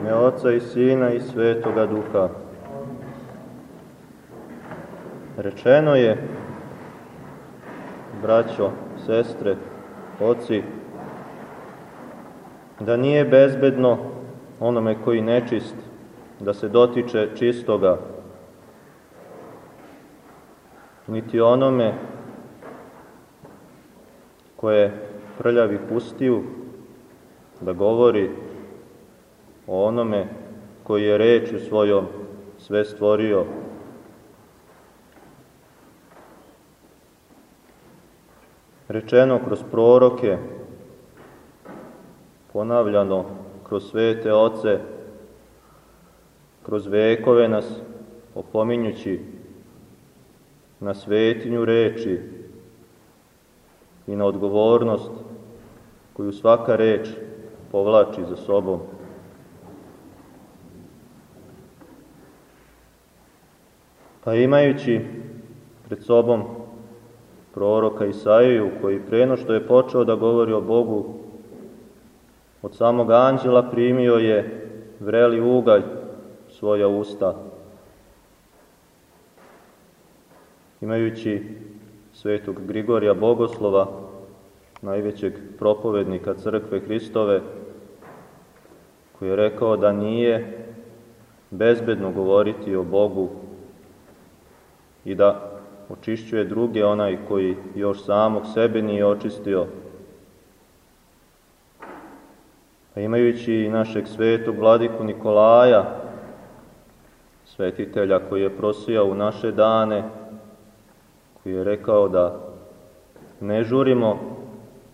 ime Oca i Sina i Svetoga Duha. Rečeno je, braćo, sestre, oci, da nije bezbedno onome koji nečist, da se dotiče čistoga, niti onome koje prljavi pustiju, da govori o onome koji je reču svojom sve stvorio. Rečeno kroz proroke, ponavljano kroz svete oce, kroz vekove nas opominjući na svetinju reči i na odgovornost koju svaka reč povlači za sobom. Pa imajući pred sobom proroka Isaiju, koji preno što je počeo da govori o Bogu, od samog anđela primio je vreli ugalj svoja usta. Imajući svetog Grigorija Bogoslova, najvećeg propovednika crkve Hristove, koji je rekao da nije bezbedno govoriti o Bogu i da očišćuje druge onaj koji još samog sebe nije očistio. A imajući našeg svetog vladiku Nikolaja, svetitelja koji je prosijao u naše dane, koji je rekao da ne žurimo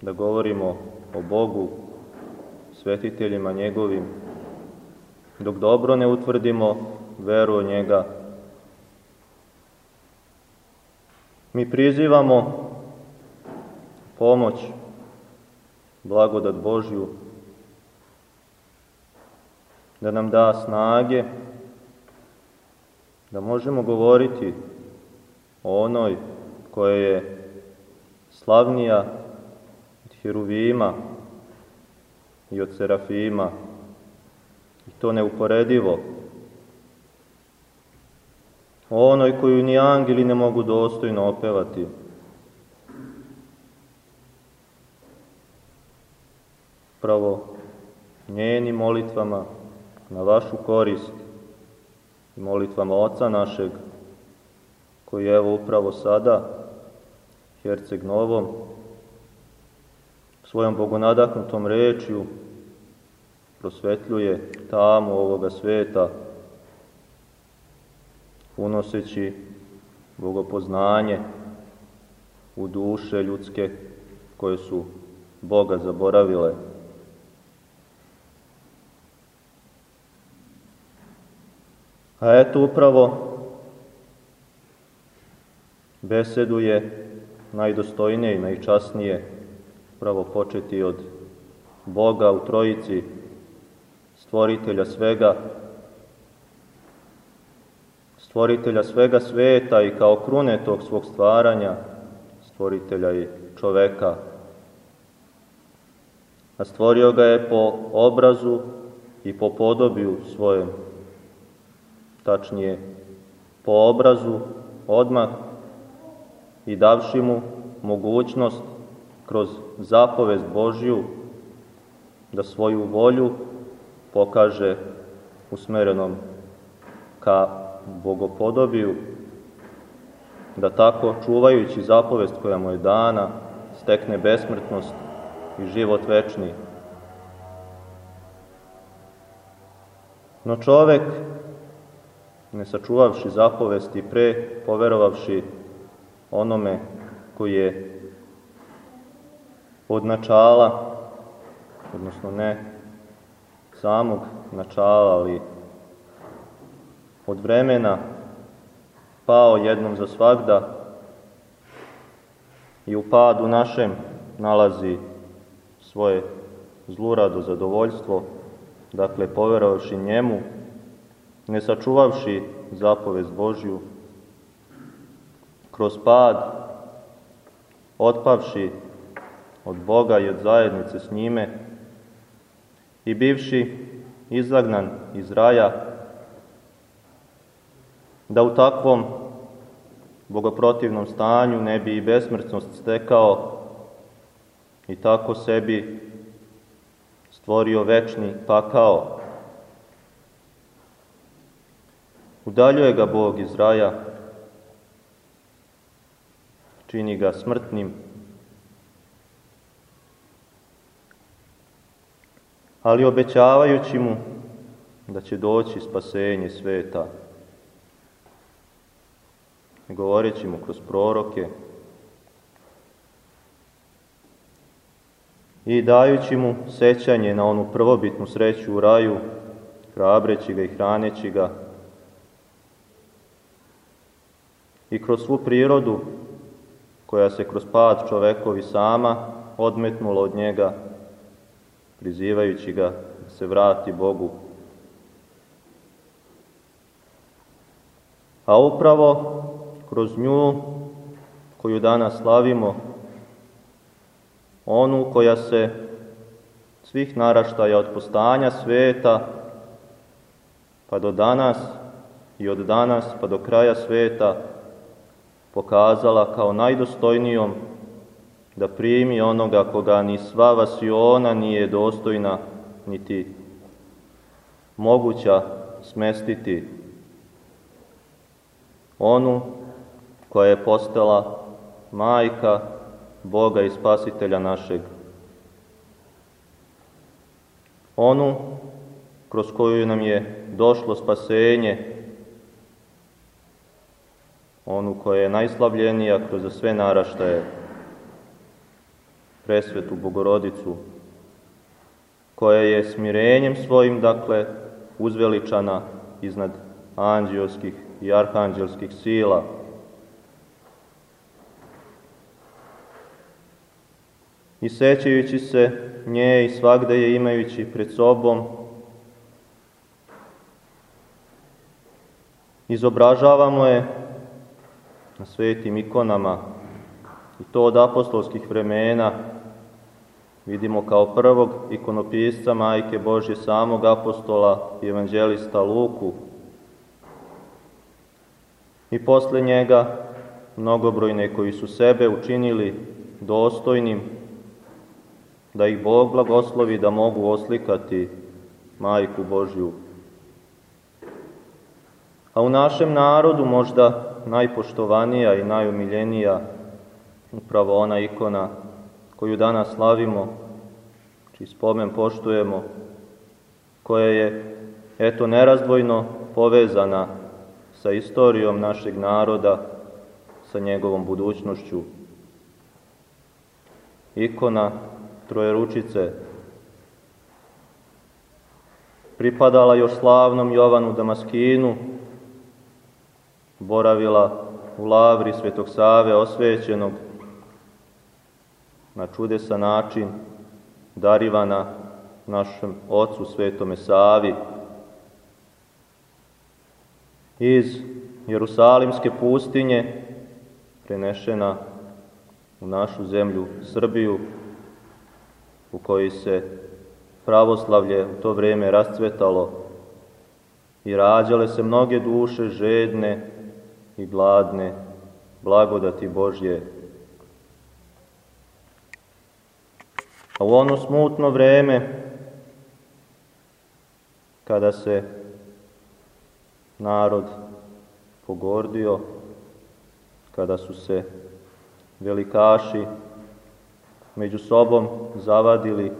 da govorimo o Bogu, svetiteljima njegovim, dok dobro ne utvrdimo veru o njega. Mi prizivamo pomoć, blagodat Božju, da nam da snage, da možemo govoriti o onoj koja je slavnija od Hiruvima i od Serafima, i to neuporedivo, onoj koju ni angeli ne mogu dostojno opevati. Pravo njenim molitvama na vašu korist i molitvama Oca našeg, koji je evo upravo sada, Herceg Novom, svojom bogonadahnutom rečju prosvetljuje tamu ovoga sveta, unoseći bogopoznanje u duše ljudske koje su Boga zaboravile. A eto upravo besedu je najdostojnije i najčasnije upravo početi od Boga u Trojici, stvoritelja svega, stvoritelja svega sveta i kao krune tog svog stvaranja, stvoritelja i čoveka. A stvorio ga je po obrazu i po podobiju svojem, tačnije po obrazu odmah i davši mu mogućnost kroz zapovest Božju da svoju volju pokaže usmerenom ka bogopodobiju, da tako čuvajući zapovest koja mu je dana stekne besmrtnost i život večni. No čovek, ne sačuvavši zapovesti pre, poverovavši onome koji je od načala, odnosno ne samog načala, ali od vremena pao jednom za svagda i u padu našem nalazi svoje zlurado zadovoljstvo, dakle poverovavši njemu, ne sačuvavši zapovest Božju, kroz pad, otpavši od Boga i od zajednice s njime i bivši izagnan iz raja, da u takvom bogoprotivnom stanju ne bi i besmrtnost stekao i tako sebi stvorio večni pakao. Udaljuje ga Bog iz raja, čini ga smrtnim, ali obećavajući mu da će doći spasenje sveta, govoreći mu kroz proroke i dajući mu sećanje na onu prvobitnu sreću u raju, hrabreći ga i hraneći ga, i kroz svu prirodu koja se kroz pad čovekovi sama odmetnula od njega, prizivajući ga da se vrati Bogu. A upravo kroz nju koju danas slavimo, onu koja se svih naraštaja od postanja sveta pa do danas i od danas pa do kraja sveta pokazala kao najdostojnijom da primi onoga koga ni sva vasiona nije dostojna, niti moguća smestiti. Onu koja je postala majka Boga i Spasitelja našeg. Onu kroz koju nam je došlo spasenje, onu koja je najslavljenija kroz sve naraštaje, presvetu Bogorodicu, koja je smirenjem svojim, dakle, uzveličana iznad anđelskih i arhanđelskih sila. I sećajući se nje i svakde je imajući pred sobom, izobražavamo je na svetim ikonama i to od apostolskih vremena. Vidimo kao prvog ikonopisca Majke Božje samog apostola i evanđelista Luku. I posle njega mnogobrojne koji su sebe učinili dostojnim da ih Bog blagoslovi da mogu oslikati Majku Božju. A u našem narodu možda najpoštovanija i najumiljenija upravo ona ikona koju danas slavimo, čiji spomen poštujemo, koja je, eto, nerazdvojno povezana sa istorijom našeg naroda, sa njegovom budućnošću. Ikona Trojeručice pripadala još slavnom Jovanu Damaskinu, boravila u lavri Svetog Save osvećenog na čudesan način darivana našem ocu Svetome Savi. Iz Jerusalimske pustinje prenešena u našu zemlju Srbiju, u kojoj se pravoslavlje u to vreme rascvetalo i rađale se mnoge duše žedne i gladne blagodati Božje. A u ono smutno vreme, kada se narod pogordio, kada su se velikaši među sobom zavadili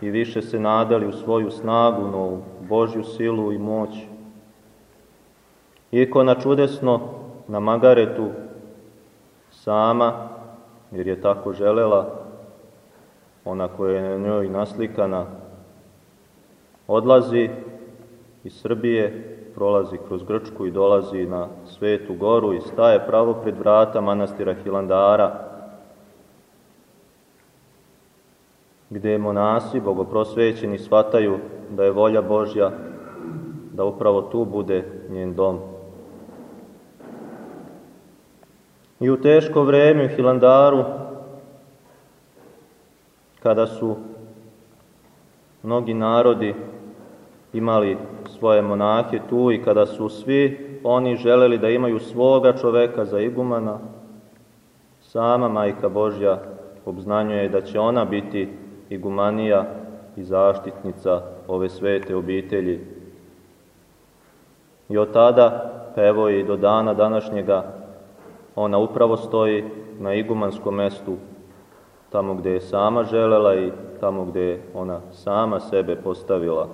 i više se nadali u svoju snagu, no u Božju silu i moć. Ikona čudesno na Magaretu sama, jer je tako želela, ona koja je na njoj naslikana, odlazi iz Srbije, prolazi kroz Grčku i dolazi na Svetu goru i staje pravo pred vrata manastira Hilandara, gde monasi, bogoprosvećeni, shvataju da je volja Božja da upravo tu bude njen dom. I u teško vreme u Hilandaru, kada su mnogi narodi imali svoje monahe tu i kada su svi oni želeli da imaju svoga čoveka za igumana, sama Majka Božja obznanjuje da će ona biti igumanija i zaštitnica ove svete obitelji. I od tada, pa evo i do dana današnjega, ona upravo stoji na igumanskom mestu, tamo gde je sama želela i tamo gde je ona sama sebe postavila.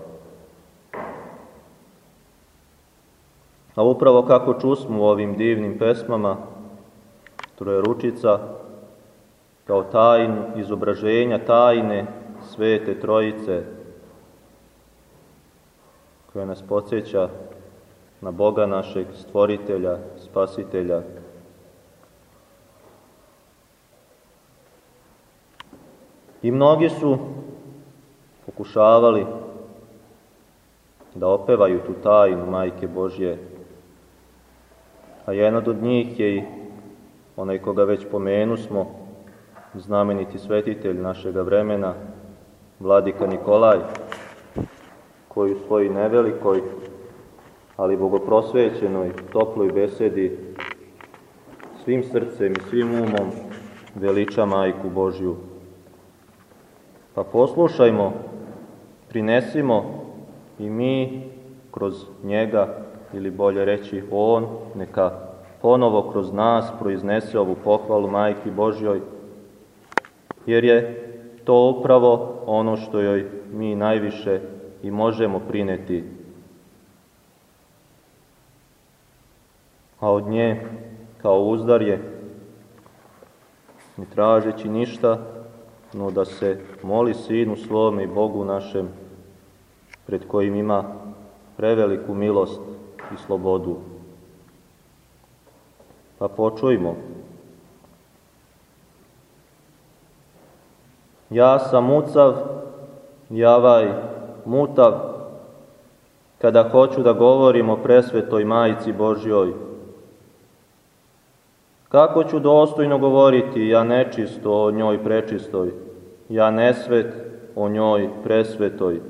A upravo kako čusmo u ovim divnim pesmama, Trojeručica, kao tajn izobraženja tajne Svete Trojice, koja nas podsjeća na Boga našeg stvoritelja, spasitelja. I mnogi su pokušavali da opevaju tu tajnu Majke Božje, a jedan od njih je i onaj koga već pomenu smo, znameniti svetitelj našega vremena, vladika Nikolaj, koji u svojoj nevelikoj, ali bogoprosvećenoj, toploj besedi svim srcem i svim umom veliča Majku Božju. Pa poslušajmo, prinesimo i mi kroz njega, ili bolje reći on, neka ponovo kroz nas proiznese ovu pohvalu Majki Božjoj, jer je to upravo ono što joj mi najviše i možemo prineti. A od nje, kao uzdarje, ne tražeći ništa, no da se moli Sinu svome i Bogu našem, pred kojim ima preveliku milost i slobodu. Pa počujmo. Ja sam mucav, javaj, mutav, kada hoću da govorim o presvetoj majici Božjoj. Kako ću dostojno govoriti, ja nečisto o njoj prečistoj, ja nesvet o njoj presvetoj,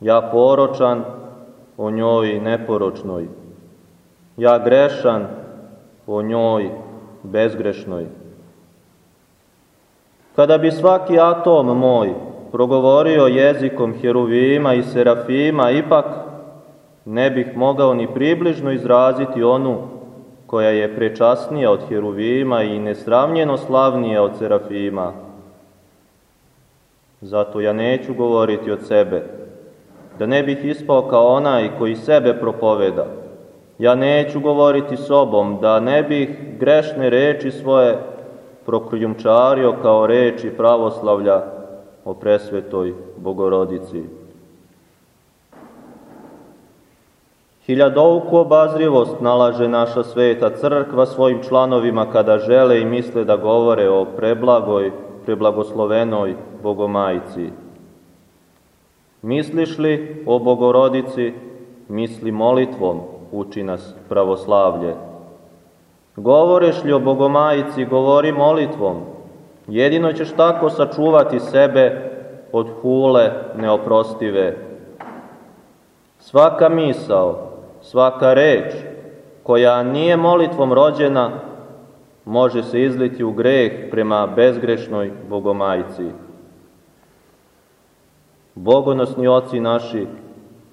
ja poročan o njoj neporočnoj, ja grešan o njoj bezgrešnoj. Kada bi svaki atom moj progovorio jezikom heruvima i serafima, ipak ne bih mogao ni približno izraziti onu koja je prečasnija od heruvima i nesravnjeno slavnija od serafima. Zato ja neću govoriti od sebe, da ne bih ispao kao onaj koji sebe propoveda. Ja neću govoriti sobom, da ne bih grešne reči svoje prokrijumčario kao reči pravoslavlja o presvetoj Bogorodici. Hiljadovku obazrivost nalaže naša sveta crkva svojim članovima kada žele i misle da govore o preblagoj, preblagoslovenoj Bogomajci. Misliš li o Bogorodici, misli molitvom, uči nas pravoslavlje. Govoreš li o Bogomajici, govori molitvom. Jedino ćeš tako sačuvati sebe od hule neoprostive. Svaka misao, svaka reč koja nije molitvom rođena, može se izliti u greh prema bezgrešnoj Bogomajci. Bogonosni oci naši,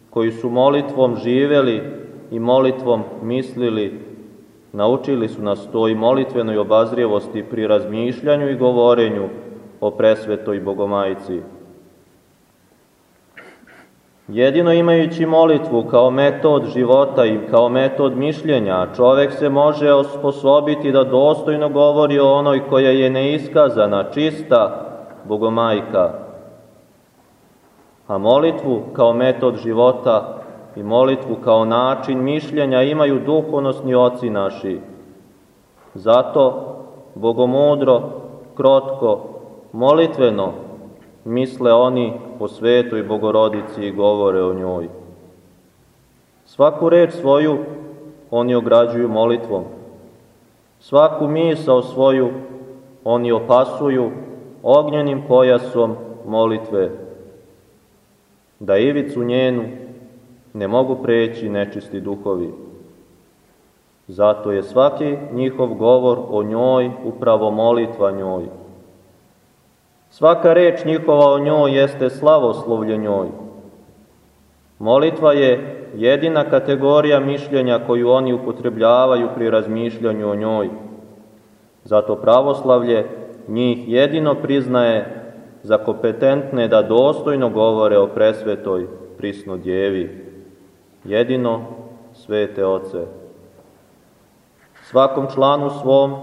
koji su molitvom živeli i molitvom mislili, Naučili su nas toj molitvenoj obazrijevosti pri razmišljanju i govorenju o presvetoj Bogomajici. Jedino imajući molitvu kao metod života i kao metod mišljenja, čovek se može osposobiti da dostojno govori o onoj koja je neiskazana, čista Bogomajka. A molitvu kao metod života i molitvu kao način mišljenja imaju duhovnostni oci naši. Zato bogomudro, krotko, molitveno misle oni o svetoj bogorodici i govore o njoj. Svaku reč svoju oni ograđuju molitvom. Svaku misao svoju oni opasuju ognjenim pojasom molitve da ivicu njenu ne mogu preći nečisti duhovi. Zato je svaki njihov govor o njoj upravo molitva njoj. Svaka reč njihova o njoj jeste slavoslovlje njoj. Molitva je jedina kategorija mišljenja koju oni upotrebljavaju pri razmišljanju o njoj. Zato pravoslavlje njih jedino priznaje za kompetentne da dostojno govore o presvetoj prisno djevi. Jedino svete oce. Svakom članu svom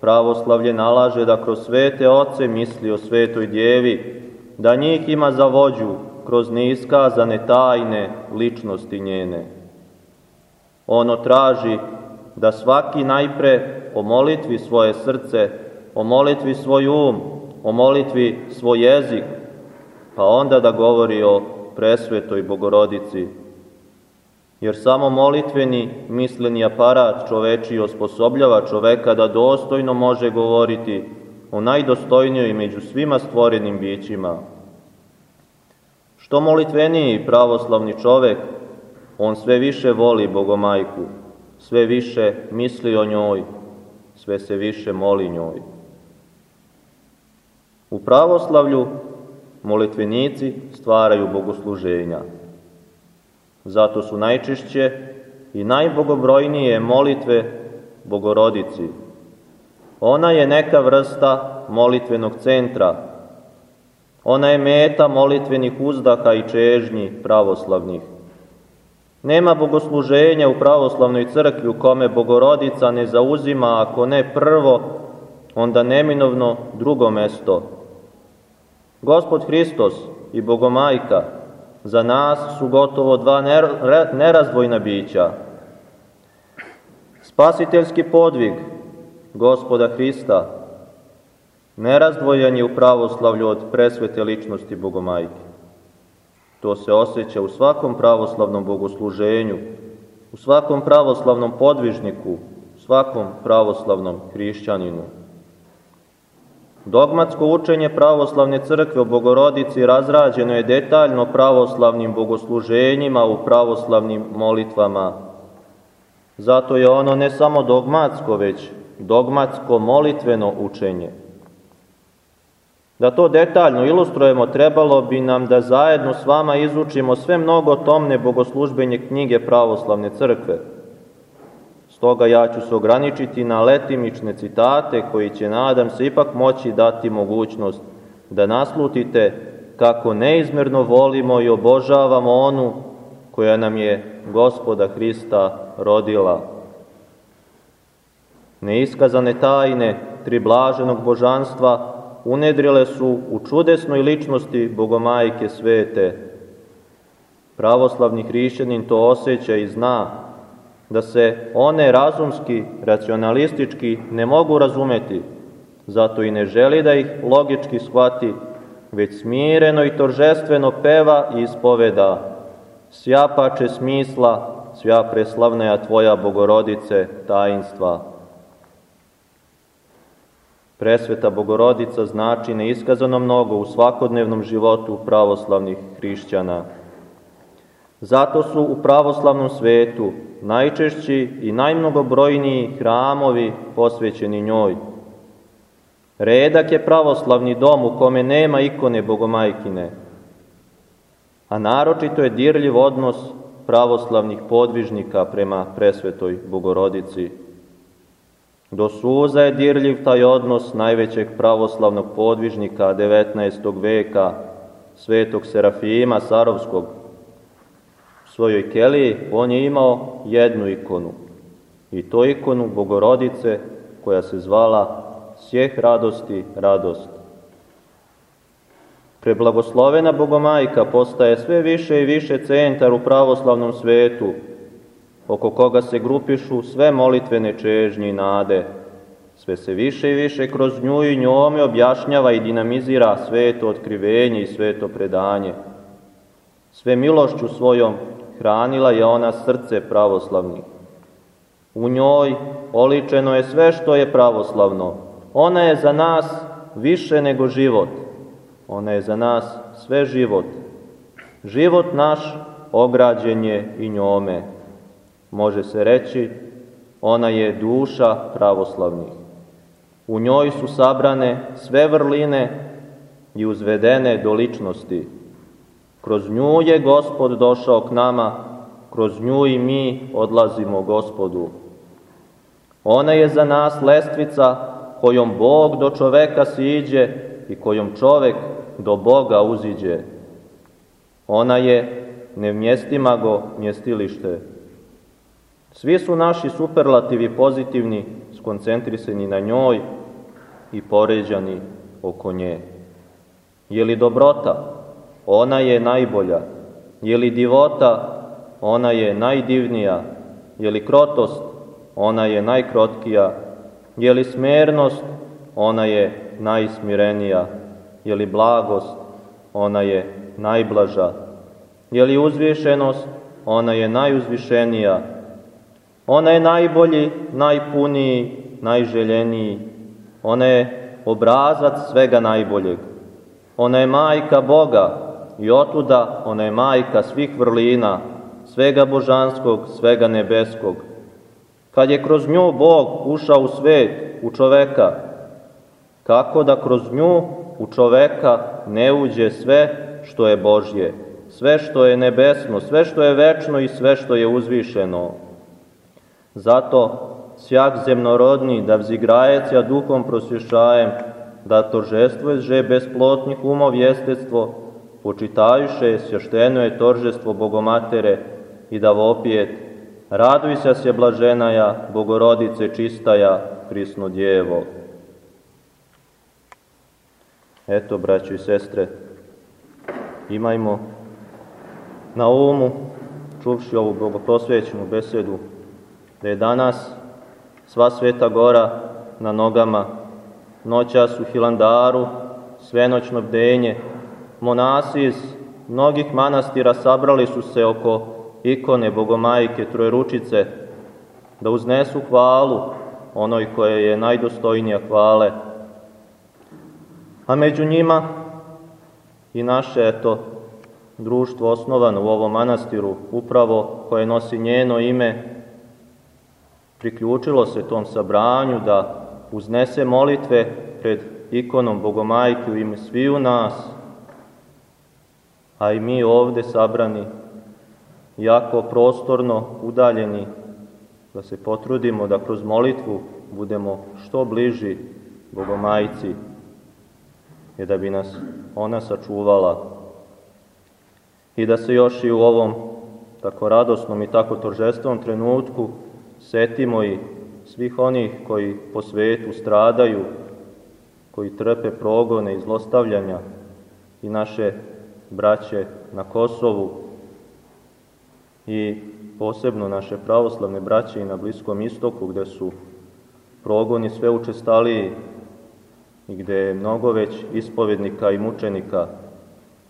pravoslavlje nalaže da kroz svete oce misli o svetoj djevi, da njih ima za vođu kroz neiskazane tajne ličnosti njene. Ono traži da svaki najpre o molitvi svoje srce, o molitvi svoj um, o molitvi svoj jezik, pa onda da govori o presvetoj bogorodici. Jer samo molitveni misleni aparat čoveči osposobljava čoveka da dostojno može govoriti o najdostojnijoj među svima stvorenim bićima. Što molitveniji pravoslavni čovek, on sve više voli Bogomajku, sve više misli o njoj, sve se više moli njoj. U pravoslavlju molitvenici stvaraju bogosluženja. Zato su najčešće i najbogobrojnije molitve Bogorodici. Ona je neka vrsta molitvenog centra. Ona je meta molitvenih uzdaka i čežnji pravoslavnih. Nema bogosluženja u pravoslavnoj crkvi u kome Bogorodica ne zauzima, ako ne prvo, onda neminovno drugo mesto. Gospod Hristos i Bogomajka za nas su gotovo dva nerazdvojna bića. Spasiteljski podvig Gospoda Hrista nerazdvojen je u pravoslavlju od presvete ličnosti Bogomajke. To se osjeća u svakom pravoslavnom bogosluženju, u svakom pravoslavnom podvižniku, u svakom pravoslavnom hrišćaninu. Dogmatsko učenje pravoslavne crkve o Bogorodici razrađeno je detaljno pravoslavnim bogosluženjima u pravoslavnim molitvama. Zato je ono ne samo dogmatsko, već dogmatsko molitveno učenje. Da to detaljno ilustrujemo, trebalo bi nam da zajedno s vama izučimo sve mnogo tomne bogoslužbenje knjige pravoslavne crkve. Stoga ja ću se ograničiti na letimične citate koji će, nadam se, ipak moći dati mogućnost da naslutite kako neizmerno volimo i obožavamo onu koja nam je gospoda Hrista rodila. Neiskazane tajne triblaženog božanstva unedrile su u čudesnoj ličnosti Bogomajke svete. Pravoslavni hrišćanin to osjeća i zna, da se one razumski, racionalistički ne mogu razumeti, zato i ne želi da ih logički shvati, već smireno i toržestveno peva i ispoveda, sjapače smisla, svja preslavnaja Tvoja Bogorodice, tajinstva. Presveta Bogorodica znači neiskazano mnogo u svakodnevnom životu pravoslavnih hrišćana. Zato su u pravoslavnom svetu najčešći i najmnogobrojniji hramovi posvećeni njoj. Redak je pravoslavni dom u kome nema ikone Bogomajkine, a naročito je dirljiv odnos pravoslavnih podvižnika prema presvetoj Bogorodici. Do suza je dirljiv taj odnos najvećeg pravoslavnog podvižnika 19. veka, svetog Serafima Sarovskog, svojoj keliji on je imao jednu ikonu. I to ikonu Bogorodice koja se zvala Sjeh radosti, radost. Preblagoslovena Bogomajka postaje sve više i više centar u pravoslavnom svetu, oko koga se grupišu sve molitvene čežnje i nade. Sve se više i više kroz nju i njome objašnjava i dinamizira sveto otkrivenje i sveto predanje. Sve milošću svojom hranila je ona srce pravoslavnih. U njoj oličeno je sve što je pravoslavno. Ona je za nas više nego život. Ona je za nas sve život. Život naš ograđen je i njome. Može se reći, ona je duša pravoslavnih. U njoj su sabrane sve vrline i uzvedene do ličnosti. Kroz nju je Gospod došao k nama, kroz nju i mi odlazimo Gospodu. Ona je za nas lestvica kojom Bog do čoveka siđe i kojom čovek do Boga uziđe. Ona je nevmjestima go mjestilište. Svi su naši superlativi pozitivni, skoncentrisani na njoj i poređani oko nje. Je li dobrota? Ona je najbolja. Je li divota? Ona je najdivnija. Je li krotost? Ona je najkrotkija. Je li smernost? Ona je najsmirenija. Je li blagost? Ona je najblaža. Je li uzvišenost? Ona je najuzvišenija. Ona je najbolji, najpuniji, najželjeniji. Ona je obrazac svega najboljeg. Ona je majka Boga i otuda ona je majka svih vrlina, svega božanskog, svega nebeskog. Kad je kroz nju Bog ušao u svet, u čoveka, kako da kroz nju u čoveka ne uđe sve što je Božje, sve što je nebesno, sve što je večno i sve što je uzvišeno. Zato sjak zemnorodni da vzigrajec ja duhom prosvješajem, da že besplotnih umov jestectvo, počitajuše svješteno je toržestvo Bogomatere i da vopijet, raduj se se blaženaja, Bogorodice čistaja, prisno djevo. Eto, braćo i sestre, imajmo na umu, čuvši ovu bogoprosvećenu besedu, da je danas sva sveta gora na nogama, noćas u Hilandaru, svenoćno bdenje, monasi iz mnogih manastira sabrali su se oko ikone Bogomajke Trojeručice, da uznesu hvalu onoj koja je najdostojnija hvale. A među njima i naše, eto, društvo osnovano u ovom manastiru, upravo koje nosi njeno ime, priključilo se tom sabranju da uznese molitve pred ikonom Bogomajke u ime sviju nas, a i mi ovde sabrani, jako prostorno udaljeni, da se potrudimo da kroz molitvu budemo što bliži Bogomajci, i da bi nas ona sačuvala. I da se još i u ovom tako radosnom i tako toržestvom trenutku setimo i svih onih koji po svetu stradaju, koji trpe progone i zlostavljanja i naše braće na Kosovu i posebno naše pravoslavne braće i na Bliskom istoku gde su progoni sve učestaliji i gde je mnogo već ispovednika i mučenika.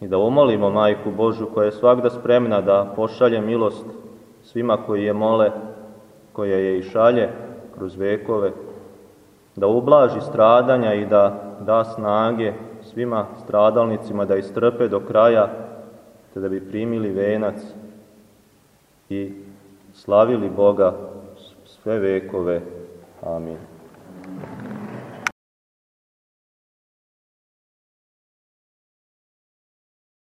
I da umolimo Majku Božu koja je svakda spremna da pošalje milost svima koji je mole, koja je i šalje kroz vekove, da ublaži stradanja i da da snage svima stradalnicima da istrpe do kraja, te da bi primili venac i slavili Boga sve vekove. Amin.